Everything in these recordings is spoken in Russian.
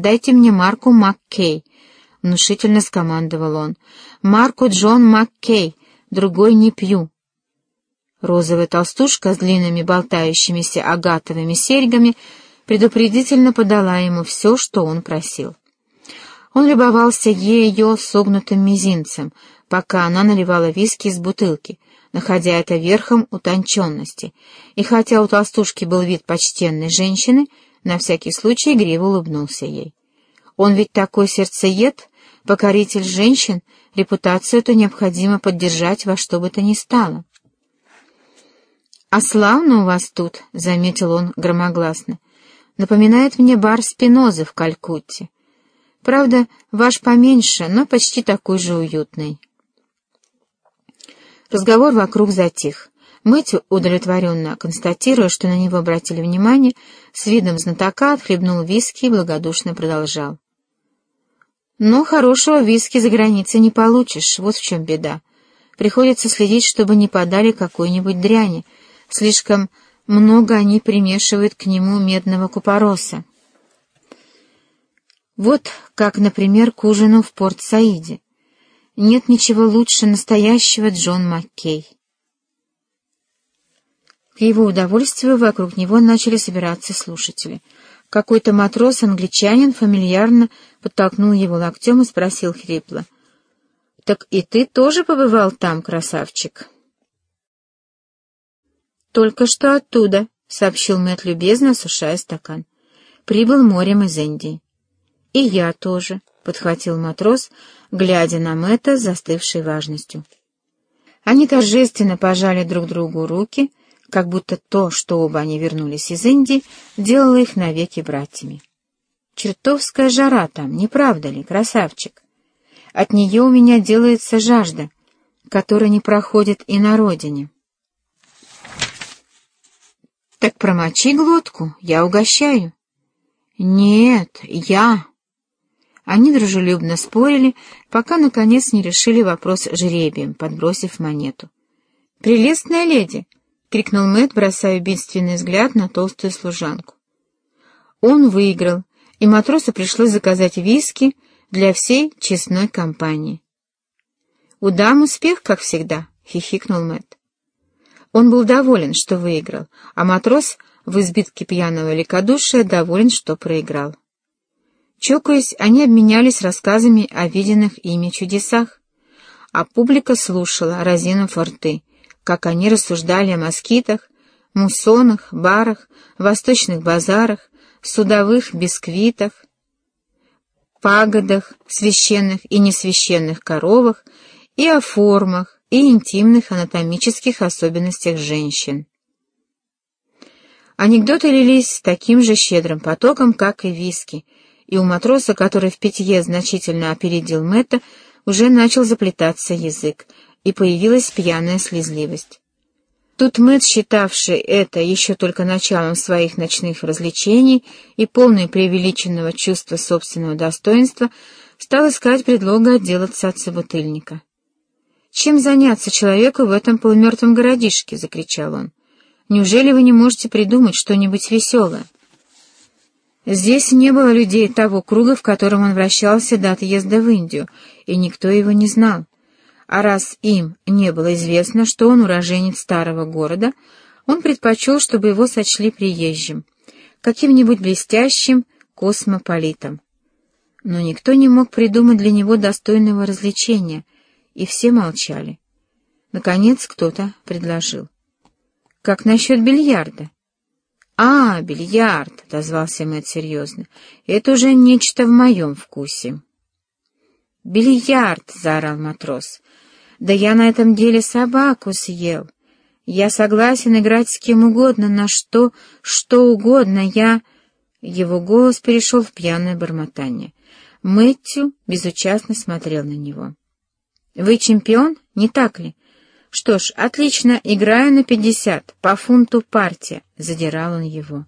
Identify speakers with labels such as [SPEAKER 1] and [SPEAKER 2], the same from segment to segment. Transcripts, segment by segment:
[SPEAKER 1] дайте мне марку Маккей», — внушительно скомандовал он. «Марку Джон Маккей, другой не пью». Розовая толстушка с длинными болтающимися агатовыми серьгами предупредительно подала ему все, что он просил. Он любовался ее согнутым мизинцем, пока она наливала виски из бутылки, находя это верхом утонченности, и хотя у толстушки был вид почтенной женщины, на всякий случай игриво улыбнулся ей. Он ведь такой сердцеед, покоритель женщин, репутацию эту необходимо поддержать во что бы то ни стало. «А славно у вас тут», — заметил он громогласно. «Напоминает мне бар Спинозы в Калькутте. Правда, ваш поменьше, но почти такой же уютный». Разговор вокруг затих. Мэтью, удовлетворенно констатируя, что на него обратили внимание, с видом знатока отхлебнул виски и благодушно продолжал. «Но хорошего виски за границей не получишь, вот в чем беда. Приходится следить, чтобы не подали какой-нибудь дряни, Слишком много они примешивают к нему медного купороса. Вот как, например, к ужину в Порт-Саиде. Нет ничего лучше настоящего Джон Маккей. К его удовольствию вокруг него начали собираться слушатели. Какой-то матрос-англичанин фамильярно подтолкнул его локтем и спросил хрипло. — Так и ты тоже побывал там, красавчик? — «Только что оттуда», — сообщил Мэтт любезно, осушая стакан. «Прибыл морем из Индии». «И я тоже», — подхватил матрос, глядя на Мэтта с застывшей важностью. Они торжественно пожали друг другу руки, как будто то, что оба они вернулись из Индии, делало их навеки братьями. «Чертовская жара там, не правда ли, красавчик? От нее у меня делается жажда, которая не проходит и на родине». «Так промочи глотку, я угощаю». «Нет, я». Они дружелюбно спорили, пока, наконец, не решили вопрос жребием, подбросив монету. «Прелестная леди!» — крикнул Мэтт, бросая убийственный взгляд на толстую служанку. Он выиграл, и матросу пришлось заказать виски для всей честной компании. «У дам успех, как всегда», — хихикнул Мэтт. Он был доволен, что выиграл, а матрос в избитке пьяного ликодушия доволен, что проиграл. Чокаясь, они обменялись рассказами о виденных ими чудесах, а публика слушала, разинув рты, как они рассуждали о москитах, муссонах, барах, восточных базарах, судовых бисквитах, пагодах, священных и несвященных коровах и о формах, и интимных анатомических особенностях женщин. Анекдоты лились таким же щедрым потоком, как и виски, и у матроса, который в питье значительно опередил Мэтта, уже начал заплетаться язык, и появилась пьяная слезливость. Тут Мэтт, считавший это еще только началом своих ночных развлечений и полный преувеличенного чувства собственного достоинства, стал искать предлога отделаться от собутыльника. «Чем заняться человеку в этом полумертвом городишке?» — закричал он. «Неужели вы не можете придумать что-нибудь веселое?» Здесь не было людей того круга, в котором он вращался до отъезда в Индию, и никто его не знал. А раз им не было известно, что он уроженец старого города, он предпочел, чтобы его сочли приезжим, каким-нибудь блестящим космополитом. Но никто не мог придумать для него достойного развлечения — и все молчали. Наконец кто-то предложил. «Как насчет бильярда?» «А, бильярд!» — дозвался Мэтт серьезно. «Это уже нечто в моем вкусе». «Бильярд!» — заорал матрос. «Да я на этом деле собаку съел. Я согласен играть с кем угодно, на что, что угодно. Я...» Его голос перешел в пьяное бормотание. Мэтью безучастно смотрел на него. Вы чемпион, не так ли? Что ж, отлично, играю на пятьдесят, по фунту партия, — задирал он его.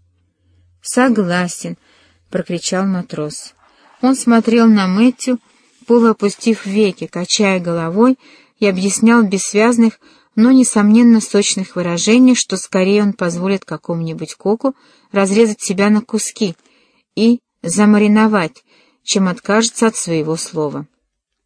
[SPEAKER 1] Согласен, — прокричал матрос. Он смотрел на Мэтью, полуопустив веки, качая головой, и объяснял бессвязных, но, несомненно, сочных выражений, что скорее он позволит какому-нибудь коку разрезать себя на куски и замариновать, чем откажется от своего слова.